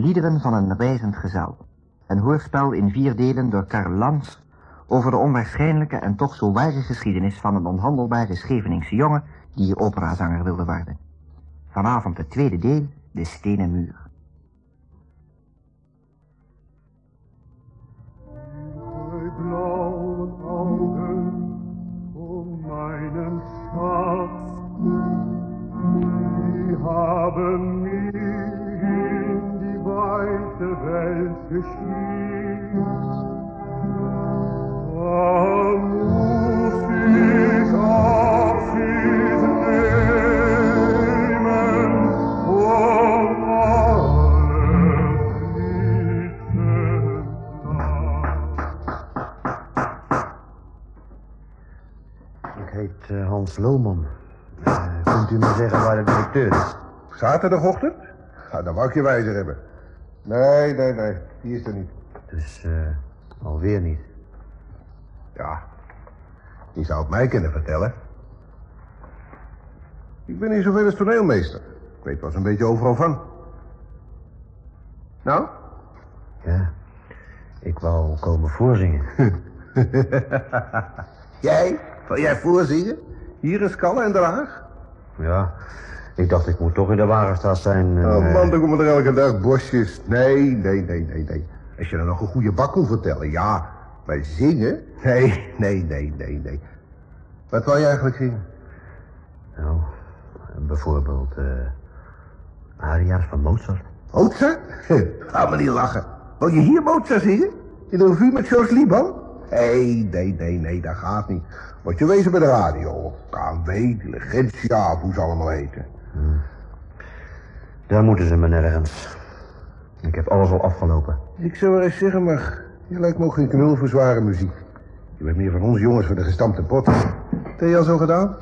Liederen van een reizend gezel. Een hoorspel in vier delen door Karl Lans over de onwaarschijnlijke en toch zo ware geschiedenis van een onhandelbare Scheveningse jongen die operazanger wilde worden. Vanavond het tweede deel, De Stenen Muur. Hans Lohman. Eh, kunt u me zeggen waar de directeur is? Zaterdagochtend? Nou, dan wou je wijzer hebben. Nee, nee, nee. Die is er niet. Dus eh, alweer niet. Ja. Die zou het mij kunnen vertellen. Ik ben niet zoveel als toneelmeester. Ik weet wel eens een beetje overal van. Nou? Ja, ik wou komen voorzingen. Jij? Wil jij voorzingen? Hier in Skalle en Den Haag? Ja, ik dacht ik moet toch in de Wagenstraat zijn. en, Oh man, dan komen er elke dag bosjes. Nee, nee, nee, nee, nee. Als je dan nog een goede bak kon vertellen, ja. Maar zingen? Nee, nee, nee, nee, nee. Wat wou je eigenlijk zingen? Nou, bijvoorbeeld eh aria's van Mozart. Mozart? Ga me niet lachen. Wil je hier Mozart zingen? In een revue met George Liban? Nee, nee, nee, nee, dat gaat niet. Moet je wezen bij de radio. KW, Diligentia, hoe ze allemaal heten. Daar moeten ze me nergens. Ik heb alles al afgelopen. Ik zou wel eens zeggen, maar je lijkt me ook geen knul voor zware muziek. Je bent meer van ons jongens voor de gestampte pot. Wat heb je al zo gedaan?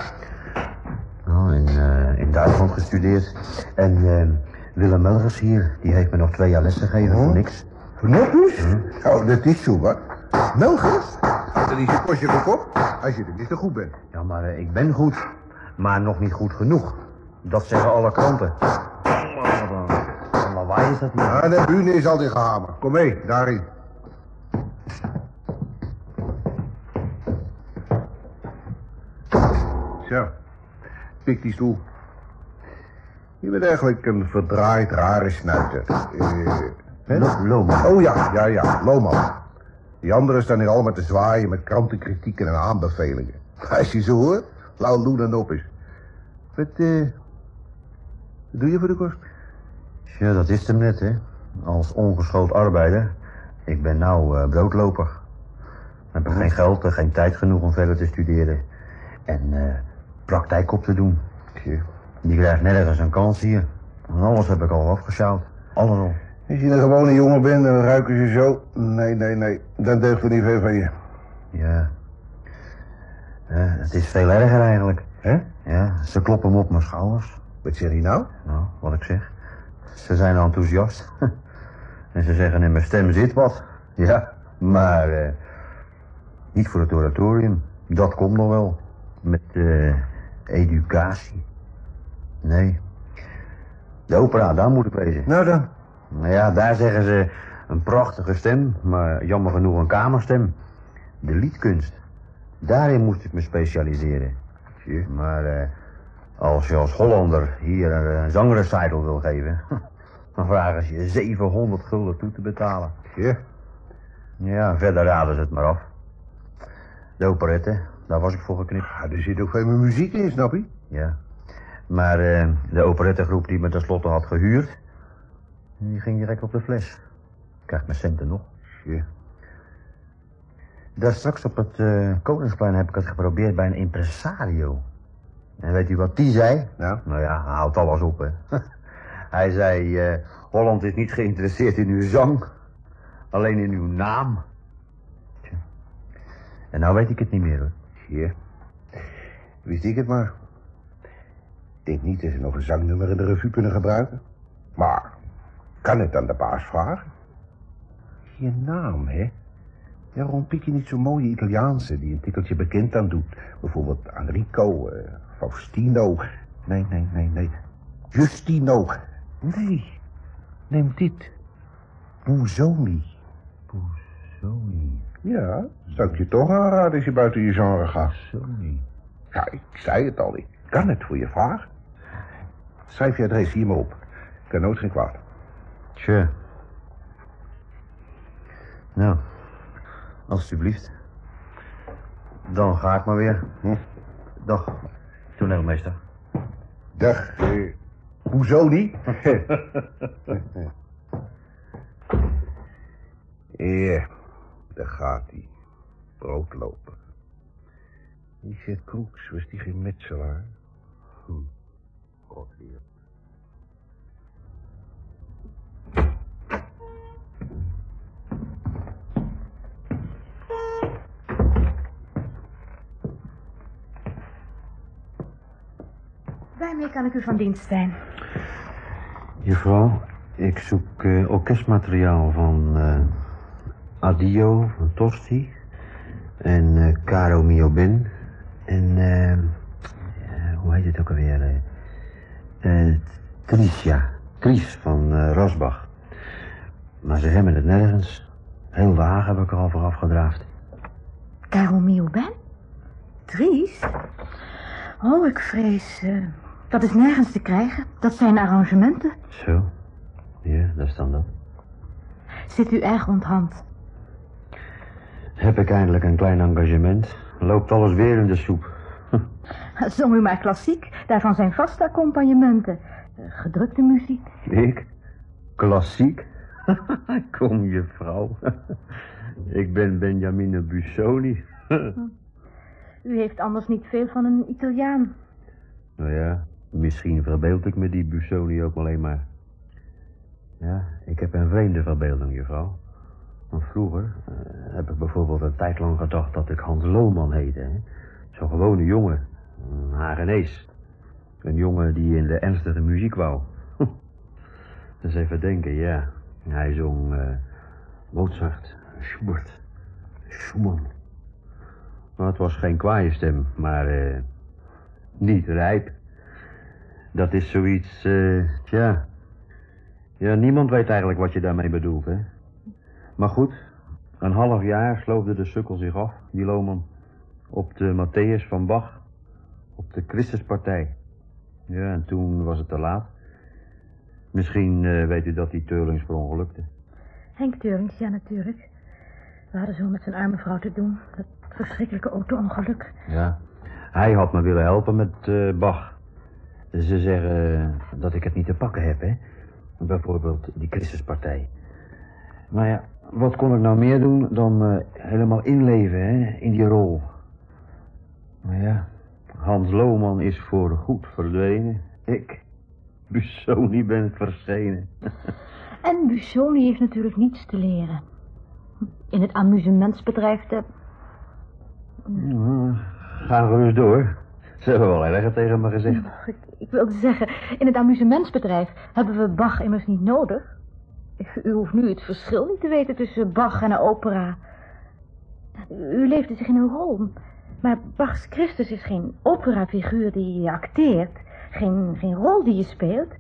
Nou, in, eh, in Duitsland gestudeerd. En eh, Willem Melgers hier, die heeft me nog twee jaar les gegeven voor niks. Nog eens? Oh, dat is zo, wat. Melgers? Dan is je kostje ook op, als je er niet zo goed bent. Ja, maar eh, ik ben goed. Maar nog niet goed genoeg. Dat zeggen alle kranten. Wat lawaai is dat hier. Ah, de bühne is al gehamen. Kom mee, daarin. Zo, pik die stoel. Je bent eigenlijk een verdraaid rare snuiter. Eh, hè? Lo- Loman. Oh ja, ja, ja, Loman. Die anderen staan hier allemaal te zwaaien met krantenkritieken en aanbevelingen. Als je ze hoort, lauw doen en op is. Wat, eh, doe je voor de kost? Ja, dat is hem net, hè. Als ongeschoold arbeider. Ik ben nou eh, broodloper. Ik heb geen geld en geen tijd genoeg om verder te studeren. En eh, praktijk op te doen. Die krijgt nergens een kans hier. En alles heb ik al afgesjouwd. Alles al. Als je een gewone jongen bent en dan ruiken ze zo. Nee, nee, nee. Dan deugt er niet veel van je. Ja. Ja, het is veel erger eigenlijk. Hè? Ja, ze kloppen me op mijn schouders. Wat zeg je nou? Nou, wat ik zeg. Ze zijn enthousiast. en ze zeggen in mijn stem zit wat. Ja, maar eh, niet voor het oratorium. Dat komt nog wel. Met eh, educatie. Nee. De opera, daar moet ik wezen. Nou dan. Nou ja, daar zeggen ze een prachtige stem, maar jammer genoeg een kamerstem. De liedkunst. Daarin moest ik me specialiseren. Maar eh, als je als Hollander hier een, zangrecital wil geven... dan vragen ze je 700 gulden toe te betalen. Tje. Ja, verder raden ze het maar af. De operette, daar was ik voor geknipt. Ah, er zit ook veel meer muziek in, snap je? Ja. Maar eh, de operettegroep die me tenslotte had gehuurd... die ging direct op de fles. Krijg mijn centen nog. Tje. Daar straks op het eh, Koningsplein heb ik het geprobeerd bij een impresario. En weet u wat die zei? Nou? Nou ja, hij houdt alles op, hè. hij zei, eh, Holland is niet geïnteresseerd in uw zang, alleen in uw naam. En nou weet ik het niet meer, hoor. Tje. Wist ik het maar. Ik denk niet dat ze nog een zangnummer in de revue kunnen gebruiken. Maar, kan het aan de baas vragen? Je naam, hè? Waarom pik je niet zo'n mooie Italiaanse die een tikkeltje bekend aan doet? Bijvoorbeeld Enrico, eh, Faustino. Nee, nee, nee, nee. Justino. Nee, neem dit. Bouzoni. Bouzoni. Ja, zou ik je toch aanraden als je buiten je genre gaat. Bouzoni. Ja, ik zei het al, ik kan het voor je vragen. Schrijf je adres hier maar op. Kan nooit geen kwaad. Tja. Nou, alstublieft. Dan ga ik maar weer. Hm. Dag, toneelmeester. Dag, eh, Bouzoni. ja, daar gaat hij. Broodloper. Die zit kroeks, was die geen metselaar? Hm. God Waarmee kan ik u van dienst zijn? Juffrouw, ik zoek eh, orkestmateriaal van eh Adio, van Tosti. En eh Caro Mio Ben. En, hoe heet het ook alweer? Tricia. Tries van Rosbach. Maar ze hebben het nergens. Heel de Haag heb ik er al voor afgedraafd. Caro Mio Ben? Dries? Oh, ik vrees... dat is nergens te krijgen. Dat zijn arrangementen. Zo. Ja, daar staan dat. Zit u erg onthand? Heb ik eindelijk een klein engagement. Loopt alles weer in de soep. Zong u maar klassiek. Daarvan zijn vaste accompagnementen. Gedrukte muziek. Ik? Klassiek? Kom, juffrouw. ik ben Benjamine Busoni. U heeft anders niet veel van een Italiaan. nou ja, misschien verbeeld ik me die Busoni ook alleen maar. Ja, ik heb een vreemde verbeelding, juffrouw. Want vroeger eh, heb ik bijvoorbeeld een tijd lang gedacht dat ik Hans Lohman heette. Zo'n gewone jongen, een Hagenees. Een jongen die in de ernstige muziek wou. dus even denken, ja. Hij zong eh, Mozart, Schubert, Schumann. Maar het was geen kwaaie stem, maar eh, niet rijp. Dat is zoiets, eh, tja. Ja, niemand weet eigenlijk wat je daarmee bedoelt, hè. Maar goed, een half jaar sloofde de sukkel zich af, die Lohman. Op de Matthäus van Bach. Op de Christuspartij. Ja, en toen was het te laat. Misschien eh, weet u dat die Teurlings verongelukte. Henk Teurings, ja natuurlijk. We hadden zo met zijn arme vrouw te doen. Dat verschrikkelijke auto-ongeluk. Ja. Hij had me willen helpen met eh, Bach. Ze zeggen eh, dat ik het niet te pakken heb, hè. Bijvoorbeeld die Christuspartij. Maar ja, wat kon ik nou meer doen dan me helemaal inleven, hè, in die rol. Maar ja, Hans Lohman is voor goed verdwenen. Ik, Busoni, ben verschenen. En Busoni heeft natuurlijk niets te leren. In het amusementsbedrijf de... Nou, Ga gerust door. Ze hebben wel erger tegen me gezegd. Ik, ik wilde zeggen, in het amusementsbedrijf hebben we Bach immers niet nodig. U hoeft nu het verschil niet te weten tussen Bach en een opera. U leefde zich in een rol. Maar Bach's Christus is geen operafiguur die je acteert. Geen, geen rol die je speelt.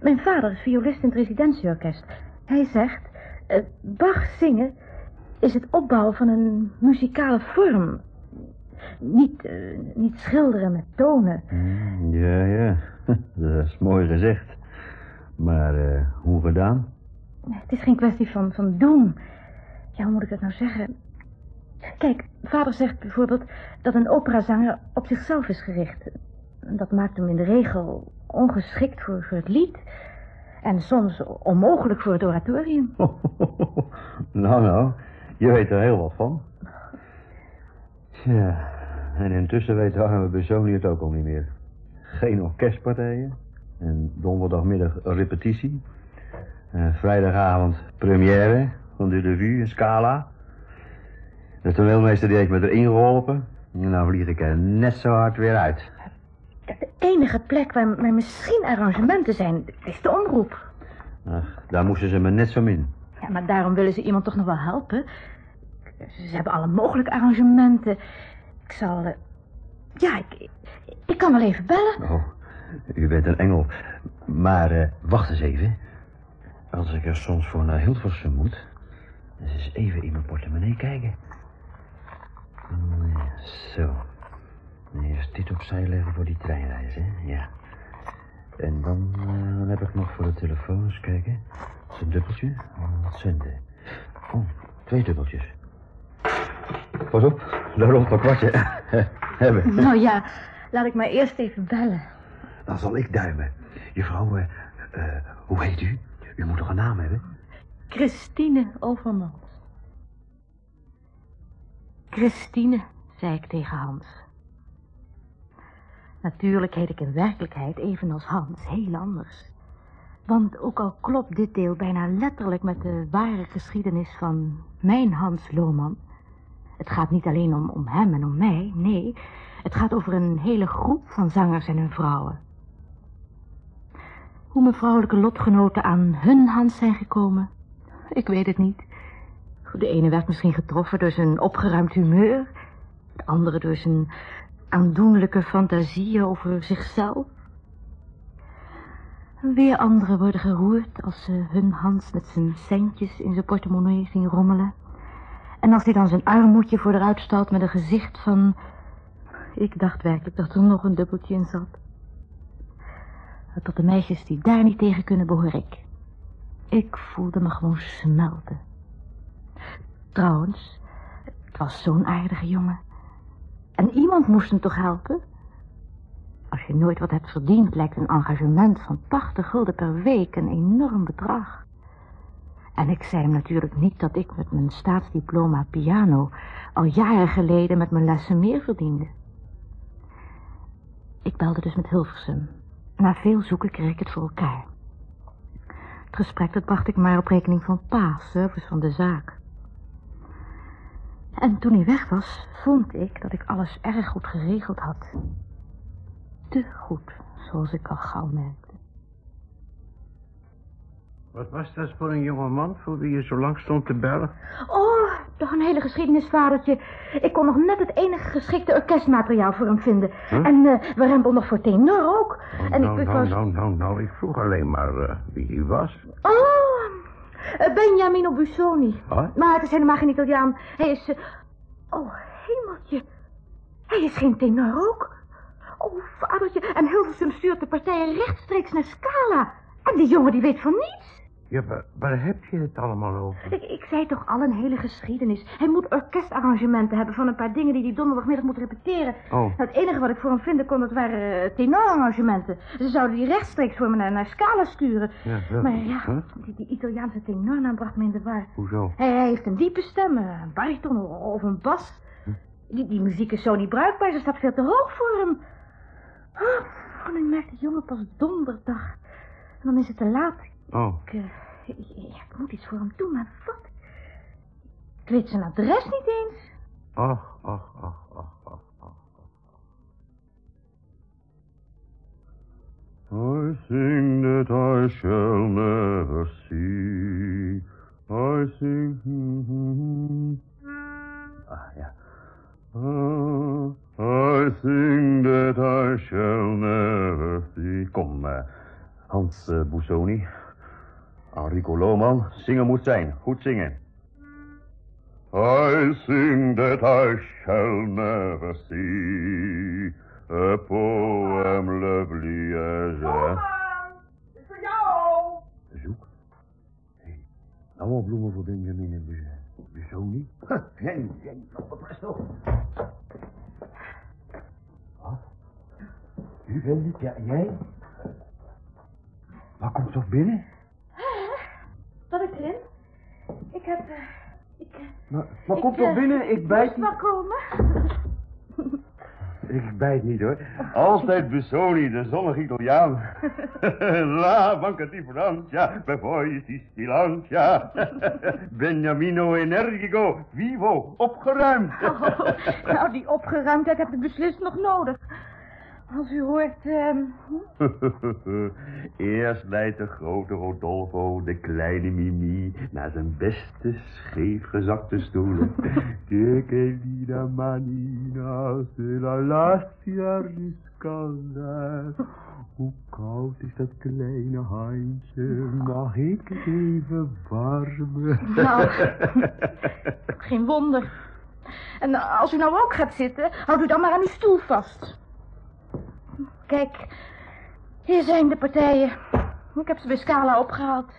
Mijn vader is violist in het residentieorkest. Hij zegt, eh, Bach zingen is het opbouwen van een muzikale vorm. Niet, eh, niet schilderen met tonen. Mm, Ja, ja. Dat is mooi gezegd. Maar eh, hoe gedaan? Het is geen kwestie van, van doen. Ja, hoe moet ik dat nou zeggen? Kijk, vader zegt bijvoorbeeld dat een operazanger op zichzelf is gericht. Dat maakt hem in de regel ongeschikt voor, voor het lied. En soms onmogelijk voor het oratorium. nou, nou. Je weet er heel wat van. Ja. En intussen weet de arme Busoni het ook al niet meer. Geen orkestpartijen. En donderdagmiddag repetitie. En vrijdagavond première van de revue in Scala. De toneelmeester die heeft me erin geholpen. En nou vlieg ik er net zo hard weer uit. De enige plek waar, waar misschien arrangementen zijn, is de omroep. Ach, daar moesten ze me net zo min. Ja, maar daarom willen ze iemand toch nog wel helpen. Ze hebben alle mogelijke arrangementen. Ik zal... eh, Ja, ik, kan wel even bellen. Oh, u bent een engel. Maar eh, wacht eens even. Als ik er soms voor naar Hilversum moet... eens eens even in mijn portemonnee kijken. Zo. Eerst dit opzij leggen voor die treinreis, hè? Ja. En dan, eh, dan heb ik nog voor de telefoon eens kijken. Dat is een dubbeltje. Centen. Oh, twee dubbeltjes. Pas op, daar rolt een kwartje. Hebben. Nou ja, laat ik maar eerst even bellen. Dan zal ik duimen. Juffrouw, eh, hoe heet u? U moet toch een naam hebben? Christine Overmans. Christine, zei ik tegen Hans. Natuurlijk heet ik in werkelijkheid, evenals Hans, heel anders. Want ook al klopt dit deel bijna letterlijk met de ware geschiedenis van mijn Hans Lohman... Het gaat niet alleen om, hem en om mij, nee. Het gaat over een hele groep van zangers en hun vrouwen. Hoe mijn vrouwelijke lotgenoten aan hun Hans zijn gekomen, ik weet het niet. De ene werd misschien getroffen door zijn opgeruimd humeur. De andere door zijn aandoenlijke fantasieën over zichzelf. Weer anderen worden geroerd als ze hun Hans met zijn centjes in zijn portemonnee zien rommelen. En als hij dan zijn armoedje voor eruit met een gezicht van... Ik dacht werkelijk dat er nog een dubbeltje in zat. Tot de meisjes die daar niet tegen kunnen, behoor ik. Ik voelde me gewoon smelten. Trouwens, het was zo'n aardige jongen. En iemand moest hem toch helpen? Als je nooit wat hebt verdiend, lijkt een engagement van 80 gulden per week een enorm bedrag. En ik zei hem natuurlijk niet dat ik met mijn staatsdiploma piano al jaren geleden met mijn lessen meer verdiende. Ik belde dus met Hilversum. Na veel zoeken kreeg ik het voor elkaar. Het gesprek dat bracht ik maar op rekening van pa, service van de zaak. En toen hij weg was, vond ik dat ik alles erg goed geregeld had. Te goed, zoals ik al gauw merkte. Wat was dat voor een jongeman voor wie je zo lang stond te bellen? Oh, toch een hele geschiedenis, vadertje. Ik kon nog net het enige geschikte orkestmateriaal voor hem vinden. En eh we rempel nog voor tenor ook. Oh, en nou, ik, ik nou, was... nou, nou, nou, ik vroeg alleen maar eh, wie hij was. Oh, eh, Beniamino Busoni. Maar het is helemaal geen Italiaan. Hij is... Oh, hemeltje. Hij is geen tenor ook. Oh, vadertje. En Hilversum stuurt de partijen rechtstreeks naar Scala. En die jongen die weet van niets. Ja, waar, waar heb je het allemaal over? Ik, ik zei toch al een hele geschiedenis. Hij moet orkestarrangementen hebben van een paar dingen die hij donderdagmiddag moet repeteren. Oh. Nou, het enige wat ik voor hem vinden kon, dat waren uh, tenorarrangementen. Ze zouden die rechtstreeks voor me naar, naar Scala sturen. Ja, ja. Maar ja, Huh? die, die Italiaanse tenornaam bracht me in de war. Hoezo? Hij, hij heeft een diepe stem, eh, een bariton of een bas. Die, die muziek is zo niet bruikbaar, ze staat veel te hoog voor hem. Oh, en ik merk de jongen pas donderdag. En dan is het te laat. Oh, Ik, eh, ik, ik moet iets voor hem doen, maar wat? Ik weet zijn adres niet eens. ach, ach, ach, ach, ach, ach. I sing that I shall never see. I sing. Ah, ja. Ah, I sing that I shall never see. Kom, eh, Hans uh, Busoni. Enrico Lohman. Zingen moet zijn. Goed zingen. I sing that I shall never see a poem lovely as a... Bezoek. Hey, nou al bloemen voor Benjamin en Bu- Busoni. Jij, jij, op presto. Wat? U bent het? Ja, jij? Maar komt toch binnen? Wat ik erin? Ik heb... eh, ik, eh, Maar, maar ik, kom toch eh, binnen? Ik bijt niet. wel komen. Ik bijt niet hoor. Altijd Busoni, de zonnige Italiaan. La banca di Francia, per poi si stilancia. Beniamino energico, vivo, opgeruimd. Oh, nou, die opgeruimdheid heb ik beslist nog nodig. Als u hoort, ehm, Eerst leidt de grote Rodolfo de kleine Mimi naar zijn beste scheefgezakte stoelen. Que querida manina, se la lascia riscaldar. Hoe koud is dat kleine handje, mag ik het even warmen? Nou. geen wonder. En als u nou ook gaat zitten, houdt u dan maar aan uw stoel vast. Kijk, hier zijn de partijen. Ik heb ze bij Scala opgehaald.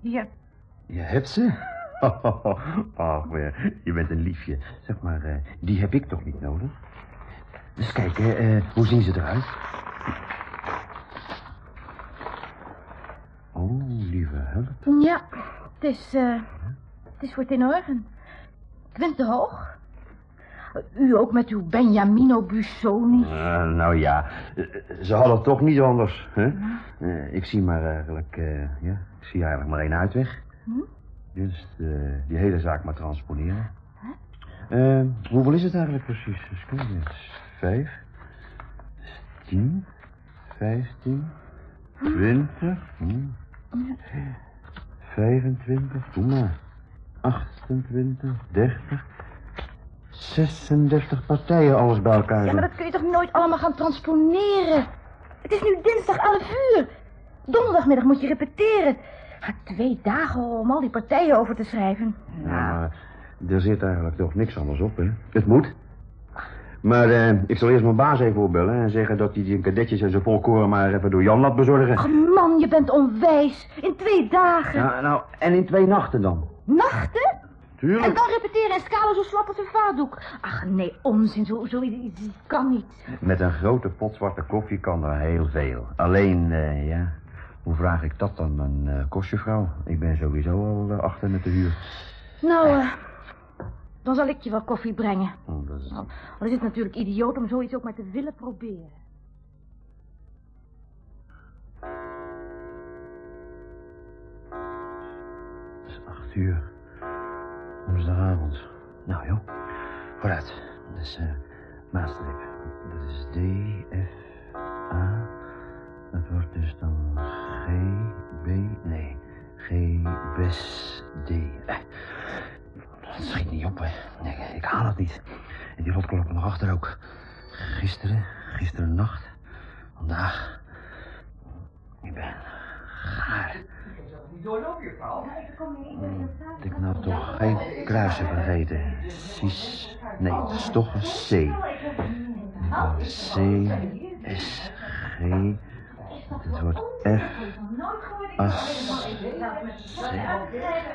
Hier. Je hebt ze? Ach, maar je bent een liefje. Zeg maar, eh, die heb ik toch niet nodig? Dus kijk, eh, hoe zien ze eruit? Oh, lieve hulp. Ja, het is, eh, het is voor tenorgen. Twintig hoog. U ook met uw Beniamino Busoni. Eh, nou ja, eh, ze hadden toch niet anders. Hè? Eh, ik zie maar eigenlijk, eh, ja, ik zie eigenlijk maar één uitweg. Hm? Dus die hele zaak maar transponeren. Hoeveel is het eigenlijk precies? Dus. Vijf, tien, vijftien, twintig, hm. 25, doe maar. 28, 30, 36 partijen alles bij elkaar. Ja, maar dat kun je toch nooit allemaal gaan transponeren? Het is nu dinsdag 11 uur. Donderdagmiddag moet je repeteren. Ah, twee dagen om al die partijen over te schrijven. Ja, maar er zit eigenlijk toch niks anders op, hè? Het moet. Maar eh, ik zal eerst mijn baas even opbellen en zeggen dat hij die kadetjes en zijn volkoren maar even door Jan laat bezorgen. Ach man, je bent onwijs. In twee dagen. Ja, nou, en in twee nachten dan. Nachten? En Tuurlijk. dan repeteren en scalen zo slap als een vaatdoek. Ach nee, onzin. Zo, zoiets kan niet. Met een grote pot zwarte koffie kan er heel veel. Alleen, eh, ja, hoe vraag ik dat dan mijn uh, kostjevrouw? Ik ben sowieso al eh, achter met de huur. Nou, eh, dan zal ik je wel koffie brengen. Oh, dat is... Nou, al is het natuurlijk idioot om zoiets ook maar te willen proberen. Het is acht uur. Woensdagavond. Nou, joh. Vooruit. Dat is uh, Maastricht. Dat is D, F, A. Dat wordt dus dan G, B, nee. G, Bes, D. Eh, Dat schiet niet op, hè. Nee, ik haal het niet. En die rotkloppen nog achter ook. Gisteren, gisteren nacht, vandaag. Ik ben gaar. Had ik nou toch geen kruisen vergeten? Cis. Nee, dat is toch een C. C, S, G. Het wordt F, As, C.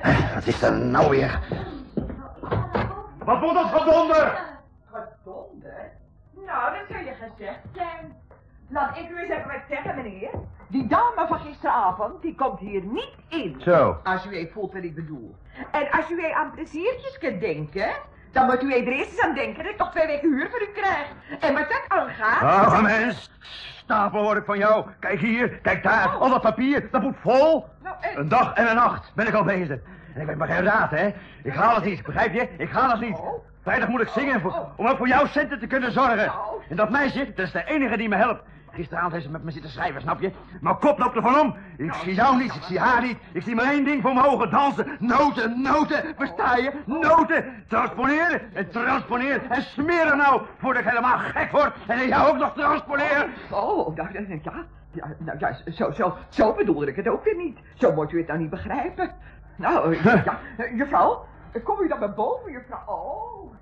Wat is er nou weer? Wat moet dat gedonder? Gedonder? Nou, dat zou je gezegd zijn. Laat ik u eens even wat zeggen, meneer. Die dame van gisteravond, die komt hier niet in. Zo. Als u even voelt wat ik bedoel. En als u aan pleziertjes kunt denken, dan moet u er eerst eens aan denken dat ik toch twee weken huur voor u krijg. En wat dat aangaat... Ah, mens. Stapel hoor ik van jou. Kijk hier, kijk daar. Al dat papier, dat moet vol. Nou, en... Een dag en een nacht ben ik al bezig. En ik ben maar geen raad, hè. Ik haal het niet, begrijp je? Ik haal het niet. Vrijdag moet ik zingen voor, om ook voor jouw centen te kunnen zorgen. En dat meisje, dat is de enige die me helpt. Gisteravond heeft ze met me zitten schrijven, snap je? Mijn kop loopt ervan om. Ik zie jou niet, ik zie haar niet. Ik zie maar één ding voor mijn ogen dansen. Noten, noten, versta je? Noten. Transponeren en transponeren en smeren nou, voordat ik helemaal gek word. En jou ook nog transponeren. Oh, nou, nou, ja. ja nou, ja, zo, zo, zo bedoelde ik het ook weer niet. Zo moet u het nou niet begrijpen. Nou, ja, juffrouw, kom u dan maar boven, juffrouw? Oh,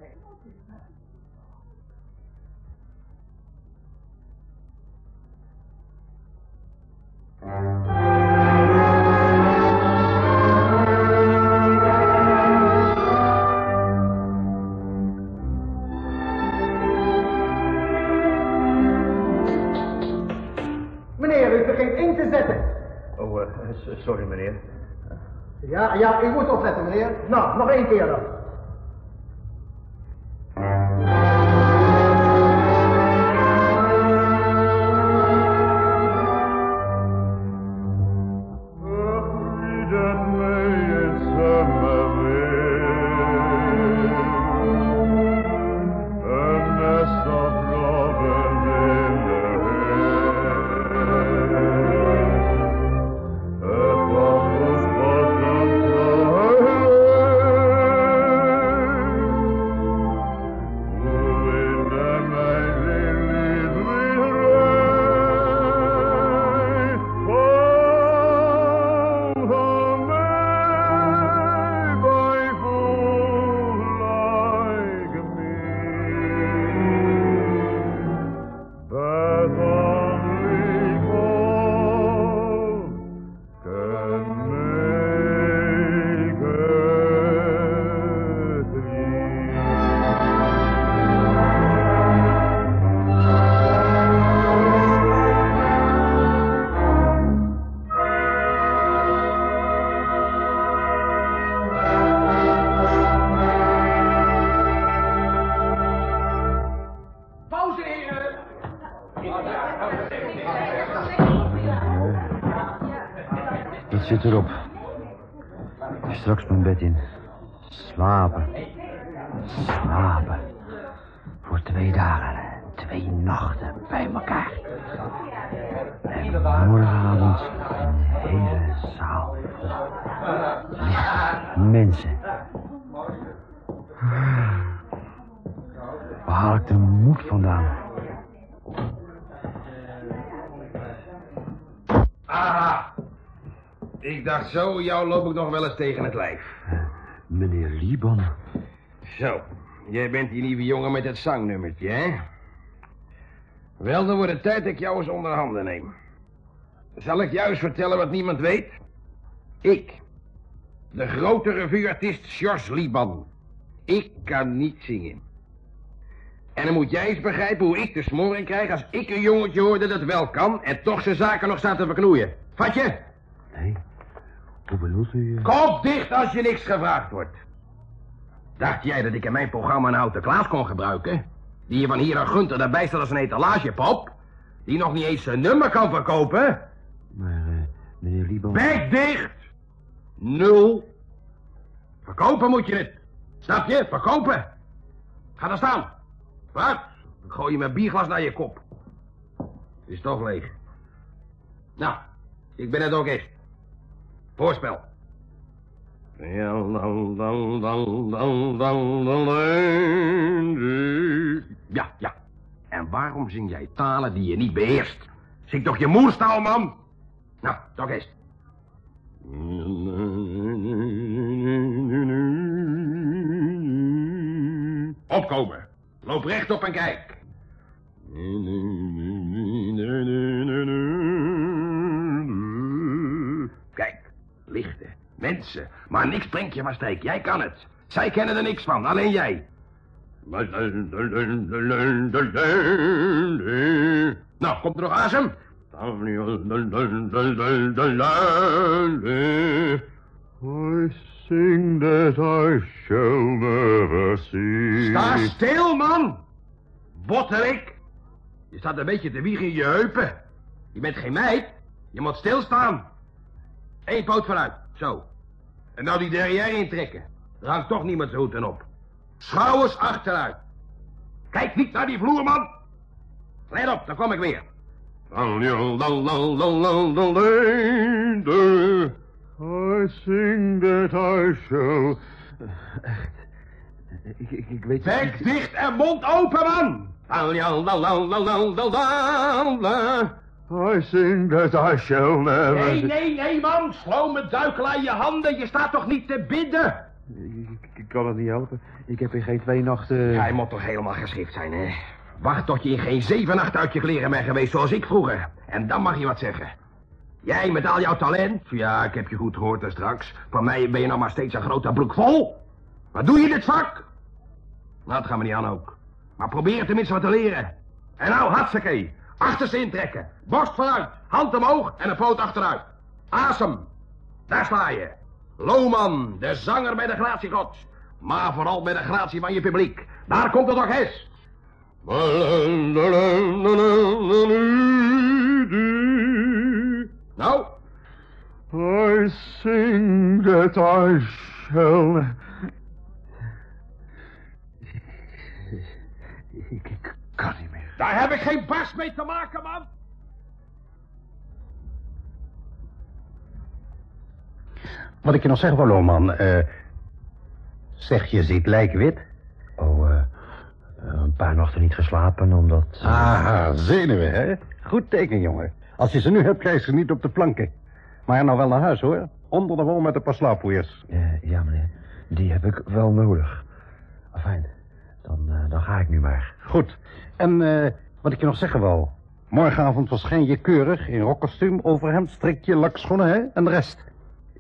zit erop. Straks mijn bed in. Slapen. Slapen. Voor twee dagen, twee nachten bij elkaar. En morgenavond een hele zaal licht mensen. Waar haal ik de moed vandaan? Aha. Ik dacht zo, jou loop ik nog wel eens tegen het lijf. Meneer Liban. Zo, jij bent die nieuwe jongen met het zangnummertje, hè? Wel, dan wordt het tijd dat ik jou eens onder handen neem. Zal ik eens vertellen wat niemand weet? Ik, de grote revueartiest George Liban. Ik kan niet zingen. En dan moet jij eens begrijpen hoe ik de smoring krijg als ik een jongetje hoor dat wel kan... en toch zijn zaken nog staat te verknoeien. Vat je? Nee, hoe bedoelt u? eh? Kop dicht als je niks gevraagd wordt. Dacht jij dat ik in mijn programma een houten Klaas kon gebruiken? Die je van hier aan Gunter daarbij staat als een etalagepop? Die nog niet eens zijn nummer kan verkopen? Maar, eh, meneer Liban... Bek dicht! Nul. Verkopen moet je het. Snap je? Verkopen. Ga dan staan. Wat? Ik gooi je mijn bierglas naar je kop. Is toch leeg. Nou, ik ben het ook echt. Voorspel. Ja, ja. En waarom zing jij talen die je niet beheerst? Zing toch je moerstaal, man? Nou, toch eens. Opkomen. Loop rechtop en kijk. Kijk, lichten, mensen. Maar niks brengt je maar steek. Jij kan het. Zij kennen er niks van, alleen jij. Nou, komt er nog asem? I sing that I shall never see. Sta stil, man! Botterik! Je staat een beetje te wiegen in je heupen. Je bent geen meid. Je moet stilstaan. Eén poot vooruit, zo. En nou die derrière intrekken. Er hangt toch niemand zijn hoed op. Schouwers achteruit. Kijk niet naar die vloer, man. Let op, dan kom ik weer. I sing that I shall. Ik, ik, ik weet Bek dicht en mond open, man. I sing that I shall never. Nee, nee, nee, man. Sloom met duikel aan je handen. Je staat toch niet te bidden? Ik, ik kan het niet helpen. Ik heb in geen twee nachten... Hij moet toch helemaal geschikt zijn, hè? Wacht tot je in geen zeven nachten uit je kleren bent geweest zoals ik vroeger. En dan mag je wat zeggen. Jij met al jouw talent... Ja, ik heb je goed gehoord daar straks. Van mij ben je nog maar steeds een grote broek vol. Wat doe je in dit vak? Nou, dat gaan we niet aan ook. Maar probeer tenminste wat te leren. En nou, hartstikke. Achterste intrekken. Borst vooruit. Hand omhoog en een poot achteruit. Asem. Daar sta je. Loman, de zanger bij de gratie gods. Maar vooral bij de gratie van je publiek. Daar komt het eens. Nou, I sing that I shall. Ik, kan niet. Daar heb ik geen barst mee te maken, man. Wat ik je nog zeggen wou, Loman. eh zeg je ziet lijkwit? Oh, eh, een paar nachten niet geslapen, omdat... eh, Ah, zenuwen, hè? Goed teken, jongen. Als je ze nu hebt, krijg je ze niet op de planken. Maar nou wel naar huis, hoor. Onder de wol met een paar slaappoeiers. eh, ja, meneer. Die heb ik wel nodig. Fijn. Dan, eh, dan ga ik nu maar. Goed. En eh, wat ik je nog zeggen wou. Morgenavond verschijn je keurig in rokkostuum, overhemd, strikje, lakschoenen, hè? En de rest.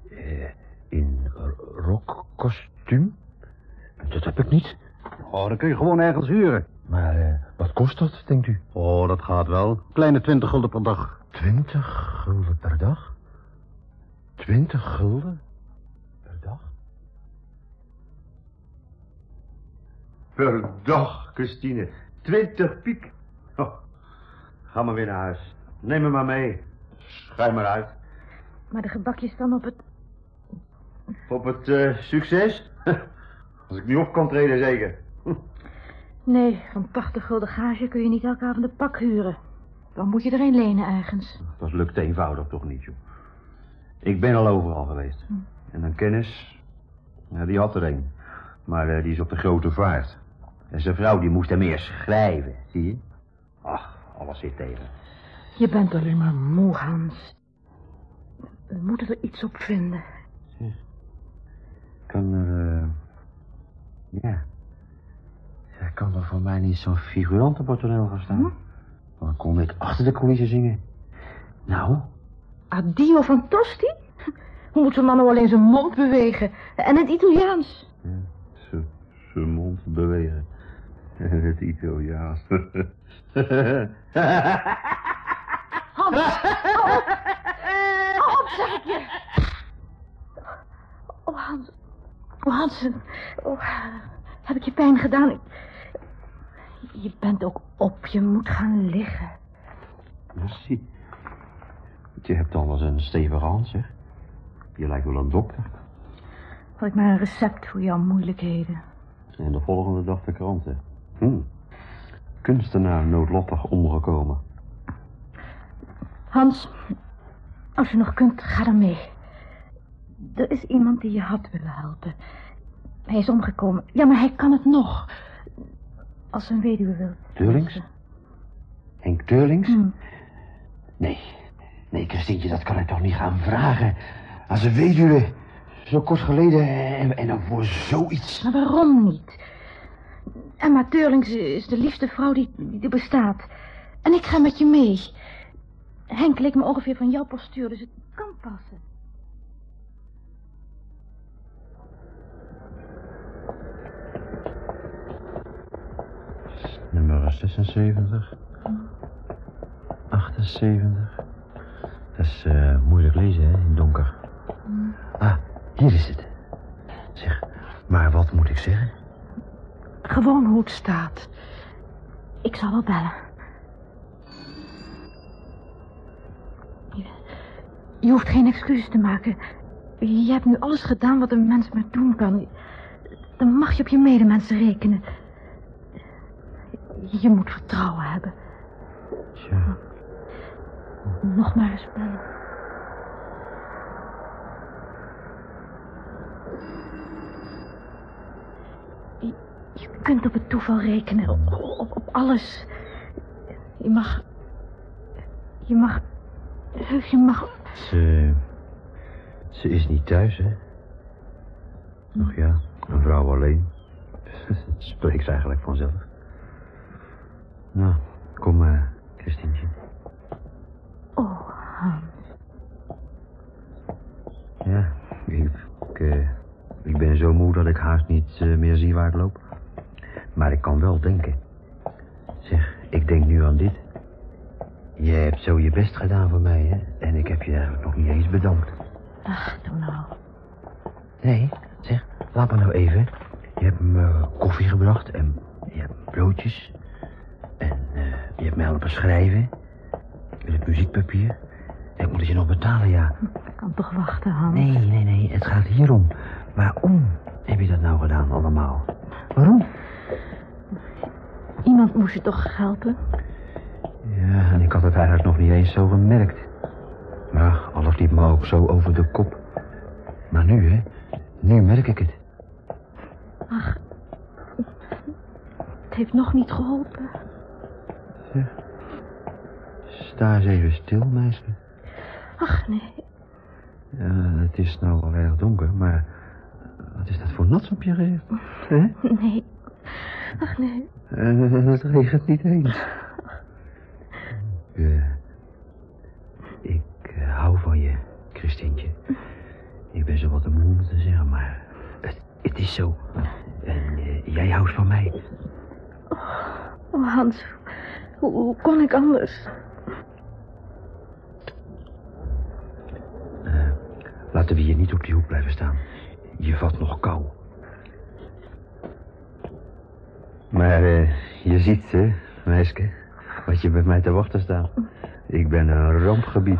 Eh, in rokkostuum? Dat heb ik niet. Oh, dan kun je gewoon ergens huren. Maar wat kost dat, denkt u? Oh, dat gaat wel. Kleine twintig gulden per dag. Twintig gulden per dag? Twintig gulden Per dag, Christine. Twintig piek. Oh, ga maar weer naar huis. Neem me maar mee. Schrijf maar uit. Maar de gebakjes staan op het... Op het eh, succes? Als ik nu op kan treden, zeker. Nee, van 80 gulden gage kun je niet elke avond een pak huren. Dan moet je er een lenen ergens. Dat lukt eenvoudig toch niet, joh. Ik ben al overal geweest. En een kennis, ja, die had er een. Maar eh, die is op de grote vaart. En zijn vrouw die moest hem eerst schrijven, zie je? Ach, alles zit tegen. Je bent alleen maar moe, Hans. We moeten er iets op vinden. Kan er... eh, Ja. ja. Kan er voor mij niet zo'n figurant op het toneel gaan staan? Dan kon ik achter de coulissen zingen. Nou, Addio van Tosti? Hoe moet zo'n man nou alleen zijn mond bewegen? En het Italiaans. zijn mond bewegen. Het Italiaans. Hans, hou op. Hou op, zeg ik je. Oh, Hans. Oh, Hans. Oh, heb ik je pijn gedaan? Je bent ook op. Je moet gaan liggen. Merci. Je hebt anders een stevige hand, zeg. Je lijkt wel een dokter. Had ik maar een recept voor jouw moeilijkheden. En de volgende dag de kranten. Hm. Kunstenaar noodlottig omgekomen. Hans, als je nog kunt, ga dan mee. Er is iemand die je had willen helpen. Hij is omgekomen. Ja, maar hij kan het nog. Als een weduwe wil. Teurlings? Henk Teurlings? Hm. Nee, nee, Christientje, dat kan ik toch niet gaan vragen. Als een weduwe, zo kort geleden, en, en dan voor zoiets. Maar waarom niet? Emma Teurlings is de liefste vrouw die, die er bestaat. En ik ga met je mee. Henk leek me ongeveer van jouw postuur, dus het kan passen. Nummer 76. 78. Dat is eh, moeilijk lezen, hè, in het donker. Ah, hier is het. Zeg, maar wat moet ik zeggen? Gewoon hoe het staat. Ik zal wel bellen. Je, hoeft geen excuses te maken. Je hebt nu alles gedaan wat een mens maar doen kan. Dan mag je op je medemensen rekenen. Je moet vertrouwen hebben. Tja, Nog maar eens bellen. Je, je kunt op het toeval rekenen. Op, op, op alles. Je mag... Je mag... Je mag... ze... Ze is niet thuis, hè? Nog ja, een vrouw alleen. Het spreekt eigenlijk vanzelf. Nou, kom maar, Christientje. Oh, Hans. Ja, ik, ik, eh, ik ben zo moe dat ik haast niet eh, meer zie waar ik loop. Maar ik kan wel denken. Zeg, ik denk nu aan dit. Je hebt zo je best gedaan voor mij, hè? En ik heb je eigenlijk nog niet eens bedankt. Ach, doe nou. Nee, zeg, laat me nou even. Je hebt me koffie gebracht en je hebt broodjes. En eh, je hebt mij helpen schrijven. Met het muziekpapier. En ik moet het je nog betalen, ja. Ik kan toch wachten, Hans? Nee, nee, nee, het gaat hierom. Waarom heb je dat nou gedaan allemaal? Waarom? Iemand moest je toch helpen? Ja, en ik had het eigenlijk nog niet eens zo gemerkt. Maar alles liep me ook zo over de kop. Maar nu, hè, nu merk ik het. Ach, het heeft nog niet geholpen. Sta eens even stil, meisje. Ach, nee. Ja, het is nou wel erg donker, maar wat is dat voor nats op je gezicht? Nee. Ach, nee. En het regent niet eens. Ja. Ik eh, hou van je, Christientje. Ik ben zo wat te moe om te zeggen, maar het, het is zo. En eh, jij houdt van mij. Oh, Hans. Hoe, hoe kon ik anders? Laten we hier niet op die hoek blijven staan. Je vat nog kou. Maar eh, je ziet, hè, meisje, wat je bij mij te wachten staat. Ik ben een rampgebied.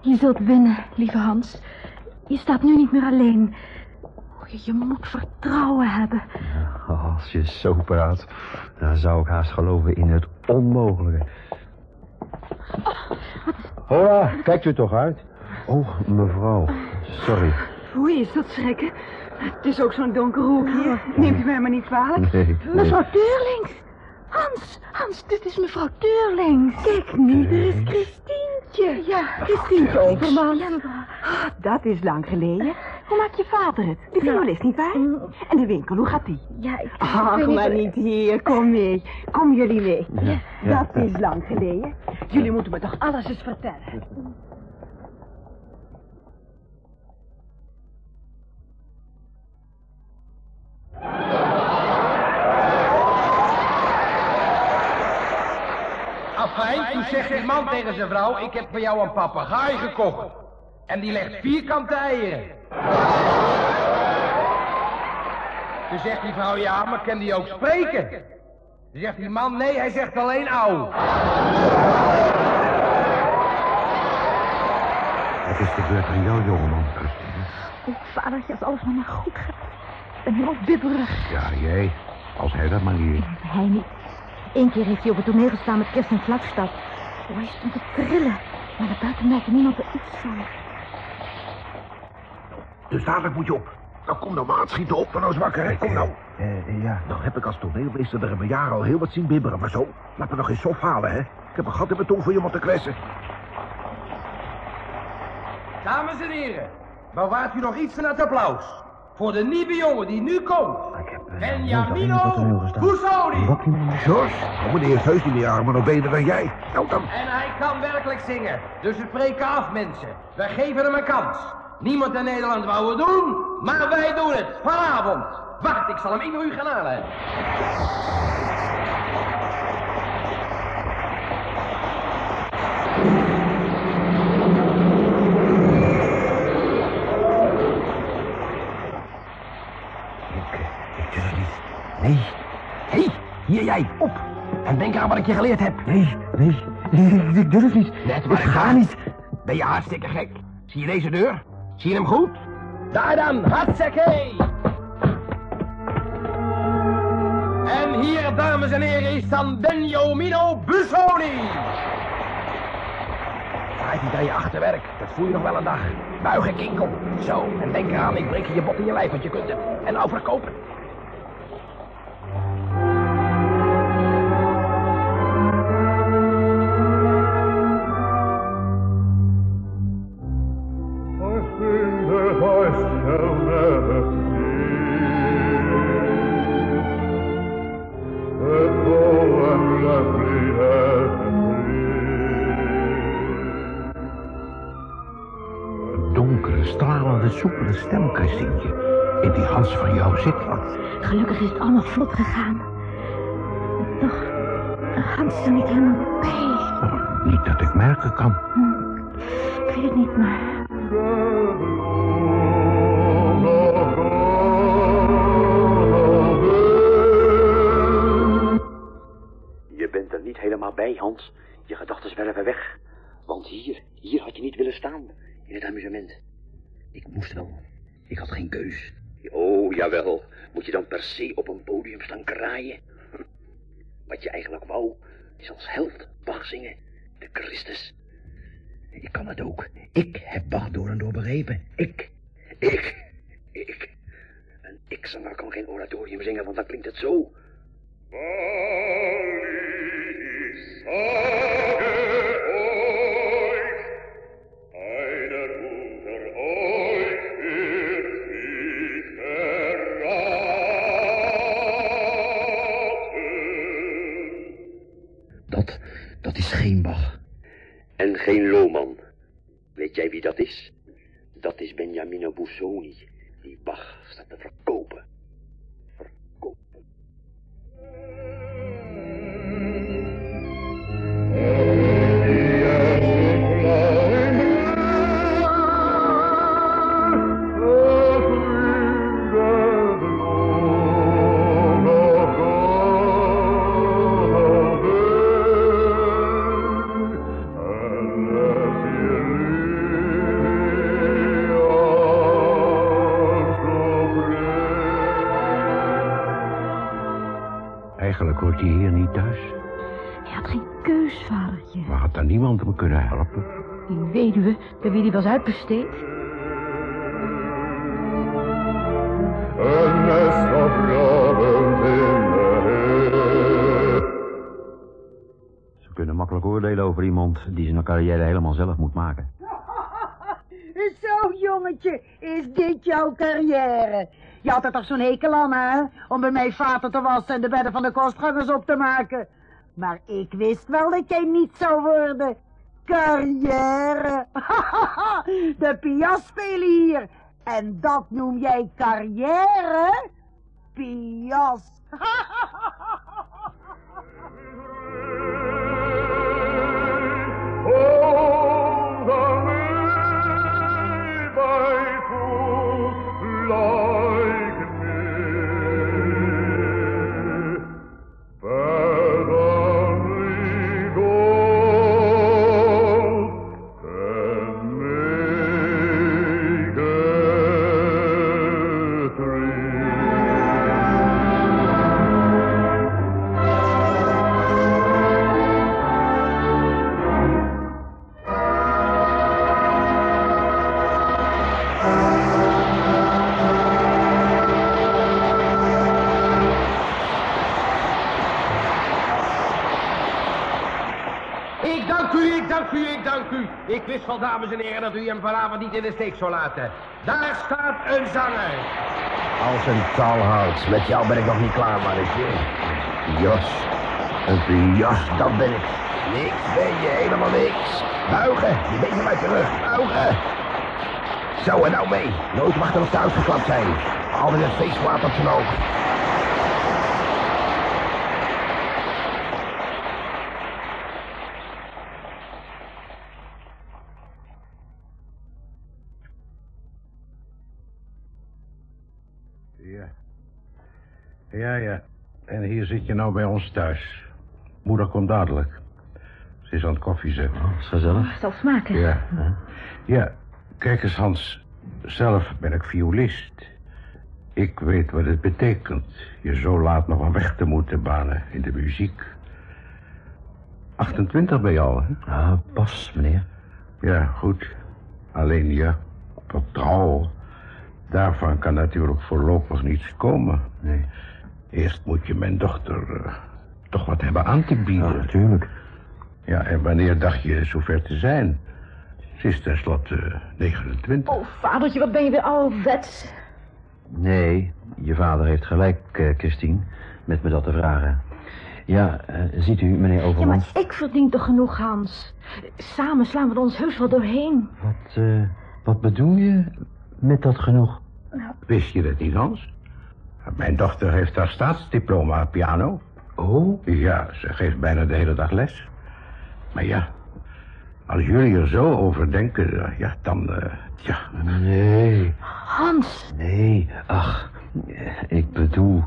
Je zult winnen, lieve Hans. Je staat nu niet meer alleen. Oh, je, je moet vertrouwen hebben. Als je zo praat, dan zou ik haast geloven in het onmogelijke. Hola, kijkt u toch uit? Oh, mevrouw, sorry. Oei, is dat schrikken? Het is ook zo'n donker hoek hier. Neemt u mij maar niet kwalijk. Nee, nee. Mevrouw Deurlings. Hans, Hans, dit is mevrouw Deurlings. Kijk niet, er is Christientje. Ja, Christientje Overman. Ja. Ah, dat is lang geleden. Hoe maakt je vader het? De violist, nietwaar? En de winkel, hoe gaat die? Ja, ik, Ach, maar niet hier. Kom mee. Kom jullie mee. Ja. Dat is lang geleden. Jullie moeten me toch alles eens vertellen. Afijn, toen zegt die man tegen zijn vrouw... ik heb voor jou een papegaai gekocht. En die legt vierkante eieren. Toen zegt die vrouw, ja, maar kan die ook spreken? Toen zegt die man, nee, hij zegt alleen auw. Het is de beurt aan jou, jongeman, Christine. Oh, vadertje, als alles nog maar goed gaat. Ik ben helemaal bibberig. Ja, jij. Als hij dat maar hier. Hij niet. Eén keer heeft hij op het toneel gestaan met Kirsten Flagstad. Oh, hij stond te trillen. Maar naar buiten merkte niemand er iets van. Dus dadelijk moet je op. Nou, kom nou, maat. Schiet op. Dan nou wakker, hè. Kom nou. Eh, ja. Nou heb ik als toneelmeester er een jaar al heel wat zien bibberen, maar zo. Laat me nog geen sof halen, hè. Ik heb een gat in mijn tong voor je om te kwessen. Dames en heren, bewaart u nog iets van het applaus. Voor de nieuwe jongen die nu komt. Benjamino Busoni. George? Oh, meneer is heus niet meer armen nog beter dan jij. Nou dan. En hij kan werkelijk zingen. Dus we spreken af, mensen. We geven hem een kans. Niemand in Nederland wou het doen, maar wij doen het. Vanavond. Wacht, ik zal hem in uur gaan halen. Ik, ik durf het niet. Nee, Hé, hey, hier jij, op. En denk aan wat ik je geleerd heb. nee, nee. Ik, ik durf niet. Net maar ik ga niet. Ben je hartstikke gek? Zie je deze deur? Zie je hem goed? Daar dan, hartstikke. En hier, dames en heren, is dan Benjamino Busoni. Draait niet aan je achterwerk, dat voel je nog wel een dag. Buigen kinkel. Zo, en denk eraan, ik breek je je bot in je lijf, want je kunt het. En nou verkopen. Soepele stem, Christientje. In die hals van jou zit wat. Gelukkig is het allemaal vlot gegaan. Toch, Hans is er niet helemaal bij. Oh, niet dat ik merken kan. Geen Bach. En geen Lohman. Weet jij wie dat is? Dat is Benjamino Busoni, die Bach staat te. Verkopen. Een nest of in the hill. Ze kunnen makkelijk oordelen over iemand die zijn carrière helemaal zelf moet maken. Zo, jongetje, is dit jouw carrière? Je had er toch zo'n hekel aan, hè? Om bij mij vaten te wassen en de bedden van de kostgangers op te maken. Maar ik wist wel dat jij niet zou worden. Carrière. de pias spelen hier. En dat noem jij carrière? Pias. dames en heren, dat u hem vanavond niet in de steek zou laten. Daar staat een zanger. Als een talhout. Met jou ben ik nog niet klaar, mannetje. Jos. Een jas, dat ben ik. Niks ben je, helemaal niks. Buigen, je bent uit je rug. Buigen. Zo, en nou mee. Nooit mag er nog te uitgeklapt zijn. Altijd het feestwater op zijn. Ja, ja. En hier zit je nou bij ons thuis. Moeder komt dadelijk. Ze is aan het koffie zetten. Oh, gezellig. Zal smaken. Ja. Ja, kijk eens Hans. Zelf ben ik violist. Ik weet wat het betekent. Je zo laat nog een weg te moeten banen in de muziek. 28 ben je al, hè? Ah, pas, meneer. Ja, goed. Alleen ja, tot trouw. Daarvan kan natuurlijk voorlopig niets komen. Nee. Eerst moet je mijn dochter eh, toch wat hebben aan te bieden. Ja, natuurlijk. Ja, en wanneer dacht je zover te zijn? Ze is tenslotte eh, 29. Oh, vadertje, wat ben je weer ouderwets. Nee, je vader heeft gelijk, eh, Christine, met me dat te vragen. Ja, eh, ziet u, meneer Ja, Overmans... maar ik verdien toch genoeg, Hans. Samen slaan we er ons heus wel doorheen. Wat, eh, wat bedoel je met dat genoeg? Wist je dat niet, Hans? Mijn dochter heeft haar staatsdiploma piano. Oh? Ja, ze geeft bijna de hele dag les. Maar ja, als jullie er zo over denken, eh, ja, dan, eh, ja... Nee, Hans, nee, ach, eh, ik bedoel...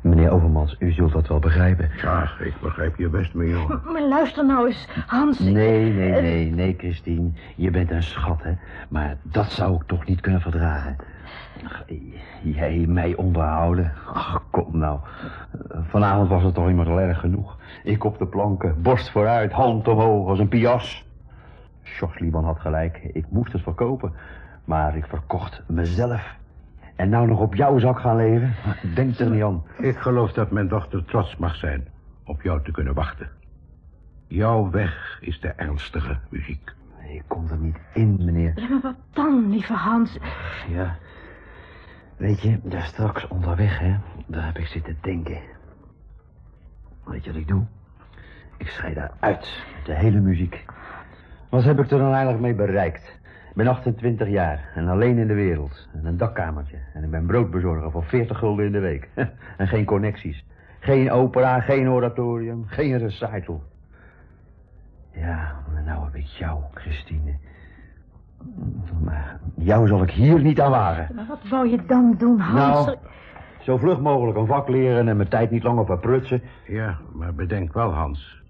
Meneer Overmans, u zult dat wel begrijpen. Ja, ik begrijp je best, mijn jongen. maar luister nou eens. Hans, ik- Nee, nee, nee, nee, Christine. Je bent een schat, hè. Maar dat zou ik toch niet kunnen verdragen. Ach, Jij mij onderhouden? Ach, kom nou. Vanavond was het toch immers al erg genoeg. Ik op de planken, borst vooruit, hand omhoog als een pias. Jos Lieban had gelijk. Ik moest het verkopen. Maar ik verkocht mezelf. En nou nog op jouw zak gaan leven? Denk er niet aan. Ik geloof dat mijn dochter trots mag zijn op jou te kunnen wachten. Jouw weg is de ernstige muziek. Ik kom er niet in, meneer. Ja, maar wat dan, lieve Hans? Ja. Weet je, daar straks onderweg, hè, daar heb ik zitten denken. Weet je wat ik doe? Ik schei daar uit, de hele muziek. Wat heb ik er dan eigenlijk mee bereikt? Ik ben 28 jaar en alleen in de wereld. En een dakkamertje. En ik ben broodbezorger voor 40 gulden in de week. en geen connecties. Geen opera, geen oratorium, geen recital. Ja, nou heb ik jou, Christine. Maar jou zal ik hier niet aan wagen. Maar wat wou je dan doen, Hans? Nou, zo vlug mogelijk een vak leren en mijn tijd niet langer verprutsen. Ja, maar bedenk wel, Hans.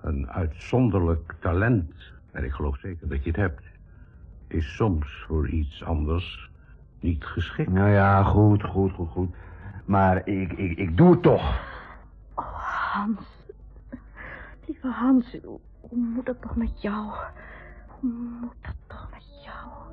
Een uitzonderlijk talent, en ik geloof zeker dat je het hebt, is soms voor iets anders niet geschikt. Nou ja, goed, goed, goed, goed. Maar ik, ik, ik doe het toch. Hans. Lieve Hans, hoe, hoe moet dat toch met jou? Hoe moet dat toch met jou?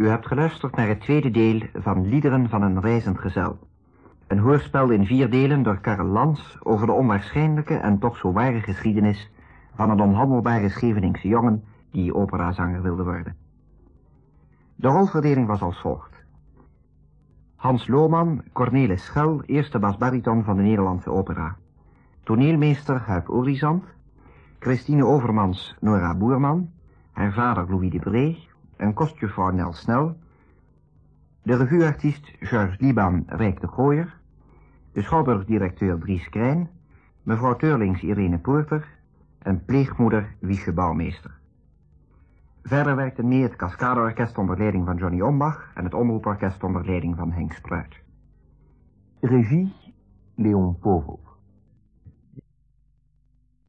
U hebt geluisterd naar het tweede deel van Liederen van een reizend gezel. Een hoorspel in vier delen door Karel Lans over de onwaarschijnlijke en toch zo ware geschiedenis van een onhandelbare Scheveningse jongen die operazanger wilde worden. De rolverdeling was als volgt. Hans Lohman, Cornelis Schel, eerste basbariton van de Nederlandse opera. Toneelmeester Huip Orizant, Christine Overmans, Nora Boerman, haar vader Louis de Bree, een kostjuffrouw Nel Snel, de revueartiest Georges Liban Rijk de Gooier, de schouwburgdirecteur Dries Krijn, mevrouw Teurlings Irene Poorter en pleegmoeder Wiesje Bouwmeester. Verder werkten mee het Cascadeorkest onder leiding van Johnny Ombach en het Omroeporkest onder leiding van Henk Spruit. Regie Leon Povel.